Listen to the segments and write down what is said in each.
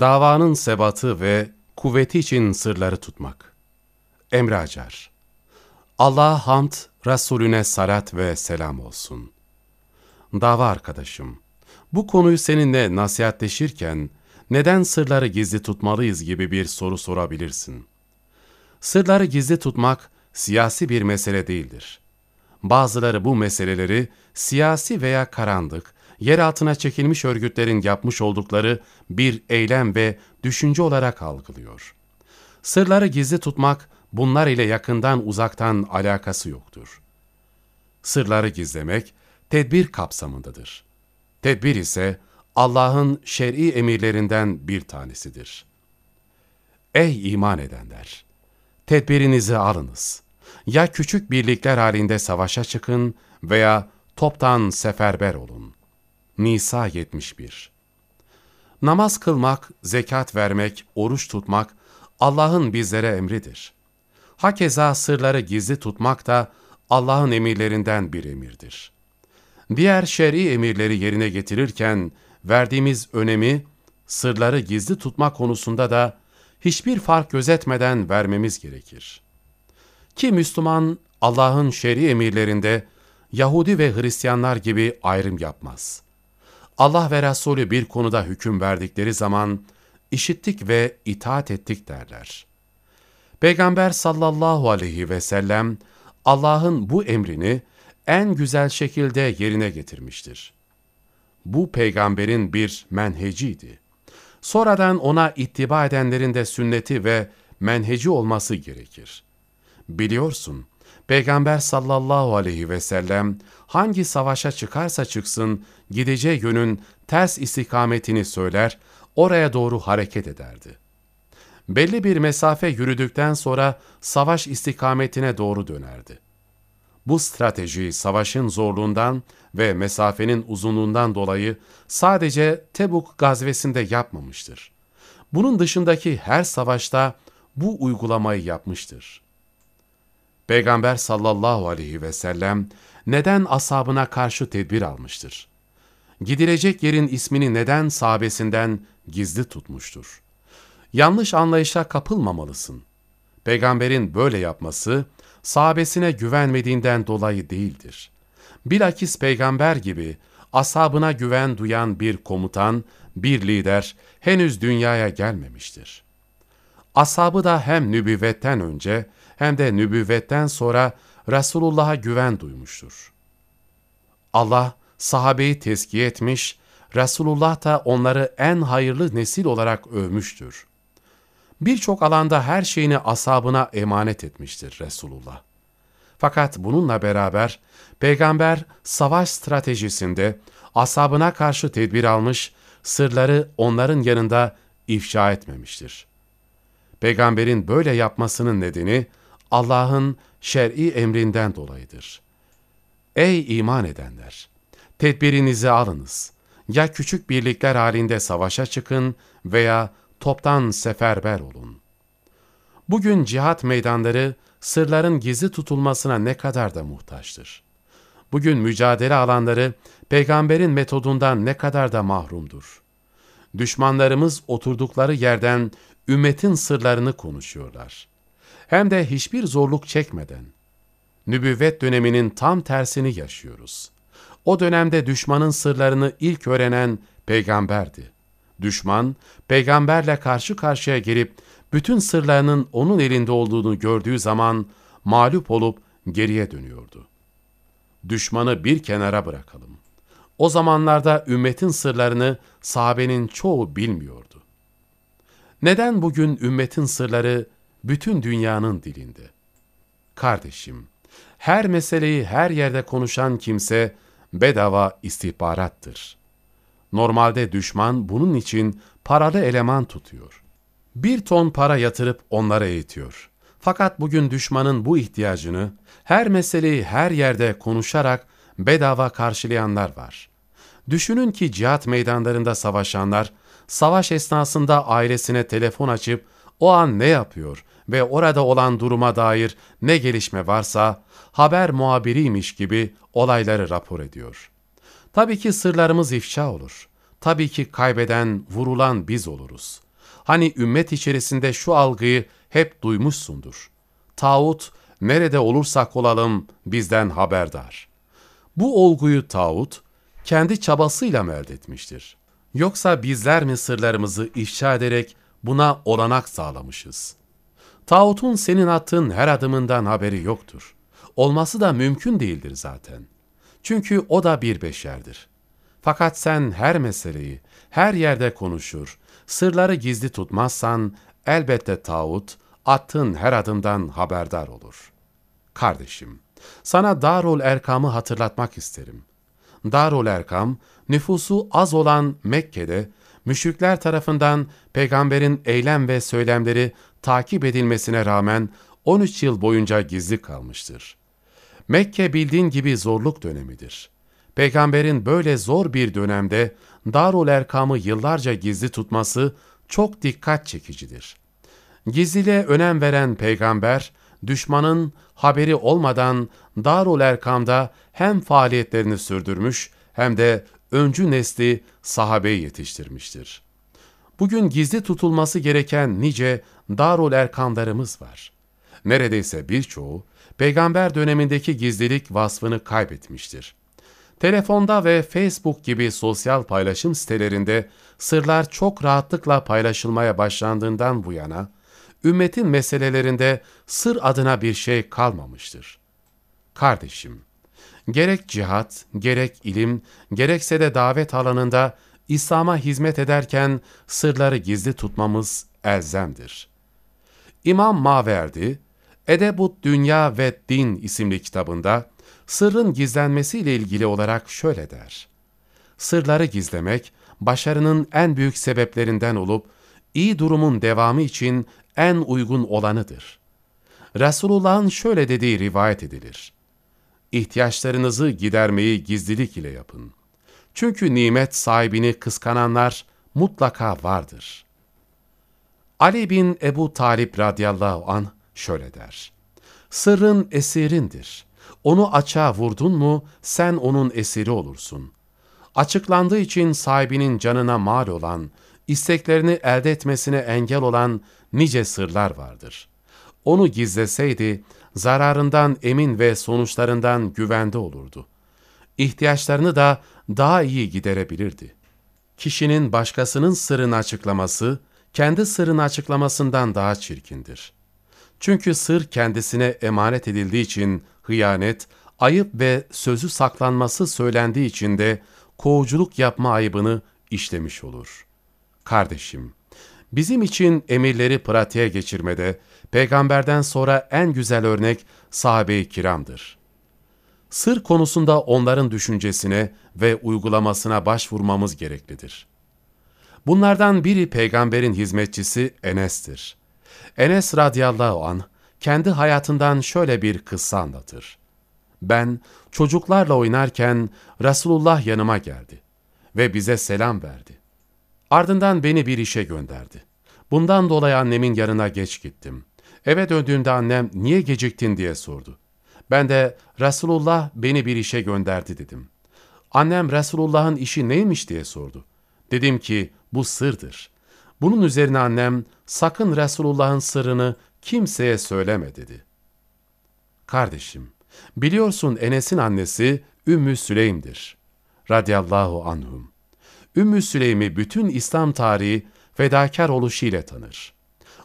Davanın sebatı ve kuvveti için sırları tutmak. Emre Acar Allah'a hamd, Resulüne salat ve selam olsun. Dava arkadaşım, bu konuyu seninle nasihatleşirken neden sırları gizli tutmalıyız gibi bir soru sorabilirsin. Sırları gizli tutmak siyasi bir mesele değildir. Bazıları bu meseleleri siyasi veya karanlık, yer altına çekilmiş örgütlerin yapmış oldukları bir eylem ve düşünce olarak algılıyor. Sırları gizli tutmak, bunlar ile yakından uzaktan alakası yoktur. Sırları gizlemek, tedbir kapsamındadır. Tedbir ise Allah'ın şer'i emirlerinden bir tanesidir. Ey iman edenler! Tedbirinizi alınız. Ya küçük birlikler halinde savaşa çıkın veya toptan seferber olun. Nisa 71 Namaz kılmak, zekat vermek, oruç tutmak Allah'ın bizlere emridir. Hakeza sırları gizli tutmak da Allah'ın emirlerinden bir emirdir. Diğer şer'i emirleri yerine getirirken verdiğimiz önemi sırları gizli tutma konusunda da hiçbir fark gözetmeden vermemiz gerekir. Ki Müslüman Allah'ın şer'i emirlerinde Yahudi ve Hristiyanlar gibi ayrım yapmaz. Allah ve Resulü bir konuda hüküm verdikleri zaman işittik ve itaat ettik derler. Peygamber sallallahu aleyhi ve sellem Allah'ın bu emrini en güzel şekilde yerine getirmiştir. Bu peygamberin bir menheciydi. Sonradan ona ittiba edenlerin de sünneti ve menheci olması gerekir. Biliyorsun, Peygamber sallallahu aleyhi ve sellem hangi savaşa çıkarsa çıksın gideceği yönün ters istikametini söyler, oraya doğru hareket ederdi. Belli bir mesafe yürüdükten sonra savaş istikametine doğru dönerdi. Bu strateji savaşın zorluğundan ve mesafenin uzunluğundan dolayı sadece Tebuk gazvesinde yapmamıştır. Bunun dışındaki her savaşta bu uygulamayı yapmıştır. Peygamber sallallahu aleyhi ve sellem neden asabına karşı tedbir almıştır? Gidilecek yerin ismini neden sahabesinden gizli tutmuştur? Yanlış anlayışa kapılmamalısın. Peygamberin böyle yapması, sahabesine güvenmediğinden dolayı değildir. Bilakis peygamber gibi ashabına güven duyan bir komutan, bir lider henüz dünyaya gelmemiştir. Ashabı da hem nübüvvetten önce hem de nübüvvetten sonra Resulullah'a güven duymuştur. Allah sahabeyi tezkiye etmiş, Resulullah da onları en hayırlı nesil olarak övmüştür. Birçok alanda her şeyini asabına emanet etmiştir Resulullah. Fakat bununla beraber peygamber savaş stratejisinde asabına karşı tedbir almış, sırları onların yanında ifşa etmemiştir. Peygamberin böyle yapmasının nedeni Allah'ın şer'i emrinden dolayıdır. Ey iman edenler! Tedbirinizi alınız. Ya küçük birlikler halinde savaşa çıkın veya toptan seferber olun. Bugün cihat meydanları sırların gizli tutulmasına ne kadar da muhtaçtır. Bugün mücadele alanları peygamberin metodundan ne kadar da mahrumdur. Düşmanlarımız oturdukları yerden ümmetin sırlarını konuşuyorlar. Hem de hiçbir zorluk çekmeden. Nübüvvet döneminin tam tersini yaşıyoruz. O dönemde düşmanın sırlarını ilk öğrenen peygamberdi. Düşman, peygamberle karşı karşıya gelip bütün sırlarının onun elinde olduğunu gördüğü zaman mağlup olup geriye dönüyordu. Düşmanı bir kenara bırakalım. O zamanlarda ümmetin sırlarını sahabenin çoğu bilmiyordu. Neden bugün ümmetin sırları bütün dünyanın dilinde? Kardeşim, her meseleyi her yerde konuşan kimse bedava istihbarattır. Normalde düşman bunun için paralı eleman tutuyor. Bir ton para yatırıp onlara eğitiyor. Fakat bugün düşmanın bu ihtiyacını her meseleyi her yerde konuşarak bedava karşılayanlar var. Düşünün ki cihat meydanlarında savaşanlar, savaş esnasında ailesine telefon açıp o an ne yapıyor ve orada olan duruma dair ne gelişme varsa haber muhabiriymiş gibi olayları rapor ediyor. Tabii ki sırlarımız ifşa olur. tabii ki kaybeden, vurulan biz oluruz. Hani ümmet içerisinde şu algıyı hep duymuşsundur. Tağut, nerede olursak olalım bizden haberdar. Bu olguyu tağut, kendi çabasıyla mı elde etmiştir? Yoksa bizler mi sırlarımızı ifşa ederek buna olanak sağlamışız? Tağutun senin attığın her adımından haberi yoktur. Olması da mümkün değildir zaten. Çünkü o da bir beşerdir. Fakat sen her meseleyi, her yerde konuşur, sırları gizli tutmazsan elbette tağut, attığın her adımdan haberdar olur. Kardeşim, sana Darul Erkam'ı hatırlatmak isterim. Darul Erkam, nüfusu az olan Mekke'de, müşrikler tarafından peygamberin eylem ve söylemleri takip edilmesine rağmen 13 yıl boyunca gizli kalmıştır. Mekke bildiğin gibi zorluk dönemidir. Peygamberin böyle zor bir dönemde Darul Erkam'ı yıllarca gizli tutması çok dikkat çekicidir. Gizliliğe önem veren peygamber, düşmanın haberi olmadan Darul Erkam'da hem faaliyetlerini sürdürmüş hem de öncü nesli sahabeyi yetiştirmiştir. Bugün gizli tutulması gereken nice Darul Erkamlarımız var. Neredeyse birçoğu, peygamber dönemindeki gizlilik vasfını kaybetmiştir. Telefonda ve Facebook gibi sosyal paylaşım sitelerinde sırlar çok rahatlıkla paylaşılmaya başlandığından bu yana, ümmetin meselelerinde sır adına bir şey kalmamıştır. Kardeşim, gerek cihat, gerek ilim, gerekse de davet alanında İslam'a hizmet ederken sırları gizli tutmamız elzemdir. İmam Maverdi, Edebut Dünya ve Din isimli kitabında sırrın gizlenmesiyle ilgili olarak şöyle der. Sırları gizlemek, başarının en büyük sebeplerinden olup, iyi durumun devamı için en uygun olanıdır. Resulullah'ın şöyle dediği rivayet edilir. İhtiyaçlarınızı gidermeyi gizlilik ile yapın. Çünkü nimet sahibini kıskananlar mutlaka vardır. Ali bin Ebu Talip radıyallahu an şöyle der. Sırrın esirindir. Onu açığa vurdun mu sen onun esiri olursun. Açıklandığı için sahibinin canına mal olan, isteklerini elde etmesine engel olan nice sırlar vardır. Onu gizleseydi, zararından emin ve sonuçlarından güvende olurdu. İhtiyaçlarını da daha iyi giderebilirdi. Kişinin başkasının sırrını açıklaması, kendi sırrını açıklamasından daha çirkindir. Çünkü sır kendisine emanet edildiği için hıyanet, ayıp ve sözü saklanması söylendiği için de kovuculuk yapma ayıbını işlemiş olur. Kardeşim, bizim için emirleri pratiğe geçirmede peygamberden sonra en güzel örnek sahabe-i kiramdır. Sır konusunda onların düşüncesine ve uygulamasına başvurmamız gereklidir. Bunlardan biri peygamberin hizmetçisi Enes'tir. Enes radıyallahu an kendi hayatından şöyle bir kıssa anlatır. Ben çocuklarla oynarken Resulullah yanıma geldi ve bize selam verdi. Ardından beni bir işe gönderdi. Bundan dolayı annemin yanına geç gittim. Eve döndüğümde annem niye geciktin diye sordu. Ben de Resulullah beni bir işe gönderdi dedim. Annem Resulullah'ın işi neymiş diye sordu. Dedim ki bu sırdır. Bunun üzerine annem sakın Resulullah'ın sırrını kimseye söyleme dedi. Kardeşim, biliyorsun Enes'in annesi Ümmü Süleym'dir. Radiyallahu anhum. Ümmü Süleym'i bütün İslam tarihi fedakar oluşuyla tanır.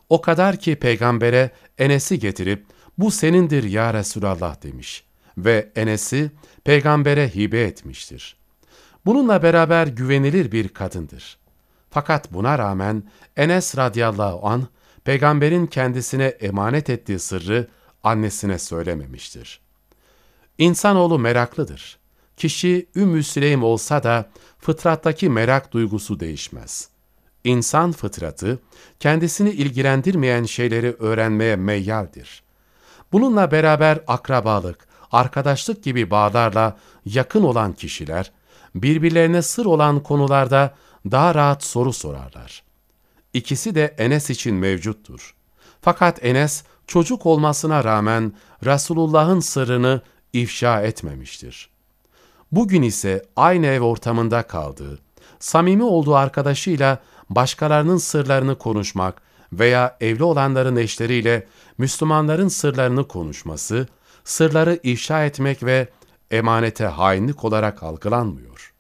O kadar ki peygambere Enes'i getirip bu senindir ya Resulallah demiş ve Enes'i peygambere hibe etmiştir. Bununla beraber güvenilir bir kadındır. Fakat buna rağmen Enes radıyallahu an peygamberin kendisine emanet ettiği sırrı annesine söylememiştir. İnsanoğlu meraklıdır. Kişi Ümmü Süleym olsa da fıtrattaki merak duygusu değişmez. İnsan fıtratı kendisini ilgilendirmeyen şeyleri öğrenmeye meyyaldir. Bununla beraber akrabalık, arkadaşlık gibi bağlarla yakın olan kişiler, birbirlerine sır olan konularda daha rahat soru sorarlar. İkisi de Enes için mevcuttur. Fakat Enes çocuk olmasına rağmen Resulullah'ın sırrını ifşa etmemiştir. Bugün ise aynı ev ortamında kaldığı, Samimi olduğu arkadaşıyla başkalarının sırlarını konuşmak veya evli olanların eşleriyle Müslümanların sırlarını konuşması, sırları ifşa etmek ve emanete hainlik olarak algılanmıyor.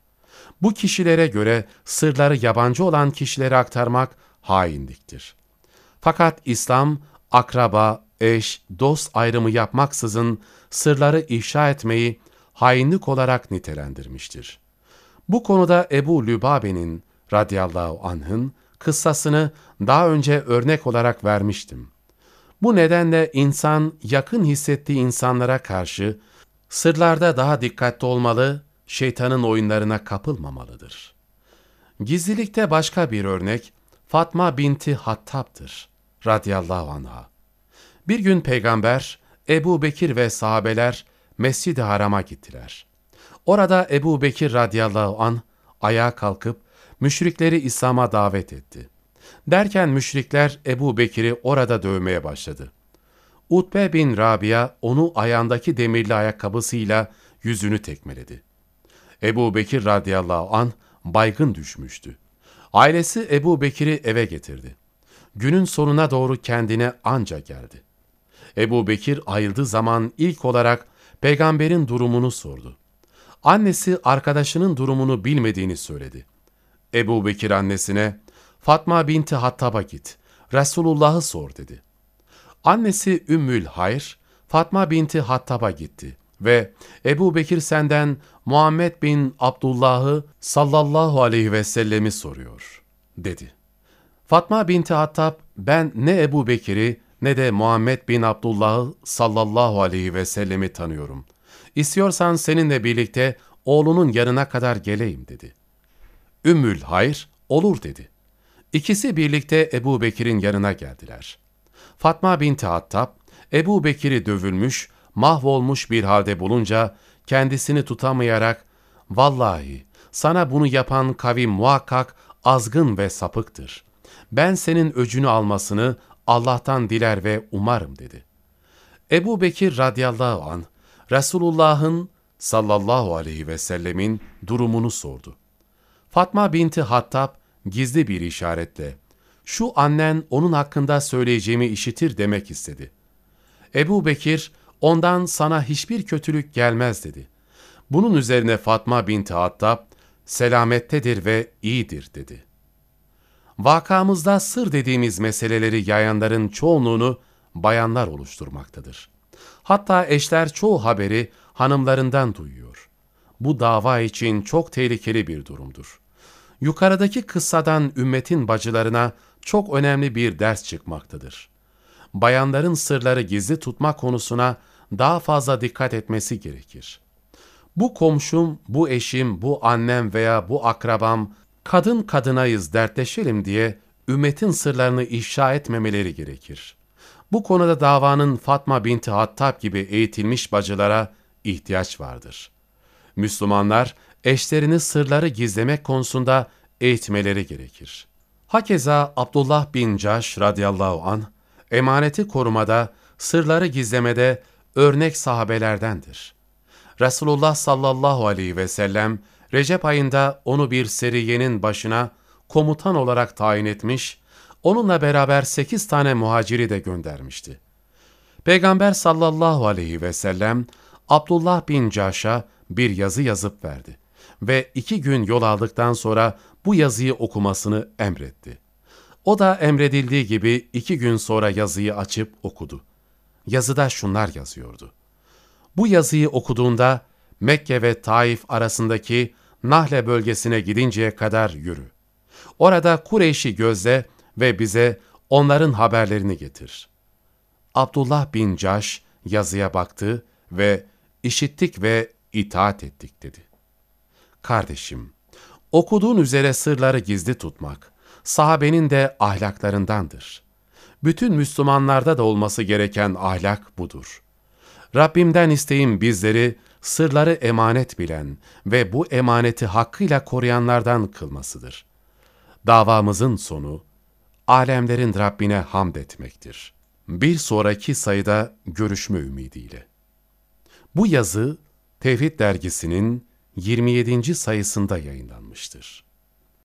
Bu kişilere göre sırları yabancı olan kişilere aktarmak hainliktir. Fakat İslam, akraba, eş, dost ayrımı yapmaksızın sırları ifşa etmeyi hainlik olarak nitelendirmiştir. Bu konuda Ebu Lübabe'nin radıyallahu anh'ın kıssasını daha önce örnek olarak vermiştim. Bu nedenle insan yakın hissettiği insanlara karşı sırlarda daha dikkatli olmalı, şeytanın oyunlarına kapılmamalıdır. Gizlilikte başka bir örnek Fatma binti Hattab'dır radıyallahu anha. Bir gün peygamber, Ebu Bekir ve sahabeler Mescid-i Haram'a gittiler. Orada Ebu Bekir radıyallahu an ayağa kalkıp müşrikleri İslam'a davet etti. Derken müşrikler Ebu Bekir'i orada dövmeye başladı. Utbe bin Rabia onu ayağındaki demirli ayakkabısıyla yüzünü tekmeledi. Ebu Bekir radıyallahu an baygın düşmüştü. Ailesi Ebu Bekir'i eve getirdi. Günün sonuna doğru kendine anca geldi. Ebu Bekir ayıldığı zaman ilk olarak peygamberin durumunu sordu. Annesi arkadaşının durumunu bilmediğini söyledi. Ebu Bekir annesine, Fatma binti Hattab'a git, Resulullah'ı sor dedi. Annesi Ümmül Hayr, Fatma binti Hattab'a gitti ve Ebu Bekir senden Muhammed bin Abdullah'ı sallallahu aleyhi ve sellemi soruyor, dedi. Fatma binti Hattab, ben ne Ebu Bekir'i ne de Muhammed bin Abdullah'ı sallallahu aleyhi ve sellemi tanıyorum. İstiyorsan seninle birlikte oğlunun yanına kadar geleyim dedi. Ümmül Hayr, olur dedi. İkisi birlikte Ebu Bekir'in yanına geldiler. Fatma binti Hattab, Ebu Bekir'i dövülmüş, mahvolmuş bir halde bulunca kendisini tutamayarak, ''Vallahi sana bunu yapan kavim muhakkak azgın ve sapıktır. Ben senin öcünü almasını Allah'tan diler ve umarım.'' dedi. Ebu Bekir radıyallahu an Resulullah'ın sallallahu aleyhi ve sellemin durumunu sordu. Fatma binti Hattab gizli bir işaretle, şu annen onun hakkında söyleyeceğimi işitir demek istedi. Ebu Bekir, ondan sana hiçbir kötülük gelmez dedi. Bunun üzerine Fatma binti Hattab, selamettedir ve iyidir dedi. Vakamızda sır dediğimiz meseleleri yayanların çoğunluğunu bayanlar oluşturmaktadır. Hatta eşler çoğu haberi hanımlarından duyuyor. Bu dava için çok tehlikeli bir durumdur. Yukarıdaki kıssadan ümmetin bacılarına çok önemli bir ders çıkmaktadır. Bayanların sırları gizli tutma konusuna daha fazla dikkat etmesi gerekir. Bu komşum, bu eşim, bu annem veya bu akrabam, kadın kadınayız dertleşelim diye ümmetin sırlarını ifşa etmemeleri gerekir. Bu konuda davanın Fatma binti Hattab gibi eğitilmiş bacılara ihtiyaç vardır. Müslümanlar eşlerini sırları gizlemek konusunda eğitmeleri gerekir. Hakeza Abdullah bin Caş radıyallahu an emaneti korumada, sırları gizlemede örnek sahabelerdendir. Resulullah sallallahu aleyhi ve sellem Recep ayında onu bir seriyenin başına komutan olarak tayin etmiş, onunla beraber sekiz tane muhaciri de göndermişti. Peygamber sallallahu aleyhi ve sellem Abdullah bin Caş'a bir yazı yazıp verdi ve iki gün yol aldıktan sonra bu yazıyı okumasını emretti. O da emredildiği gibi iki gün sonra yazıyı açıp okudu. Yazıda şunlar yazıyordu. Bu yazıyı okuduğunda Mekke ve Taif arasındaki Nahle bölgesine gidinceye kadar yürü. Orada Kureyş'i gözle ve bize onların haberlerini getir. Abdullah bin Caş yazıya baktı ve işittik ve itaat ettik dedi. Kardeşim, okuduğun üzere sırları gizli tutmak, sahabenin de ahlaklarındandır. Bütün Müslümanlarda da olması gereken ahlak budur. Rabbimden isteğim bizleri sırları emanet bilen ve bu emaneti hakkıyla koruyanlardan kılmasıdır. Davamızın sonu, alemlerin Rabbine hamd etmektir. Bir sonraki sayıda görüşme ümidiyle. Bu yazı Tevhid dergisinin 27. sayısında yayınlanmıştır.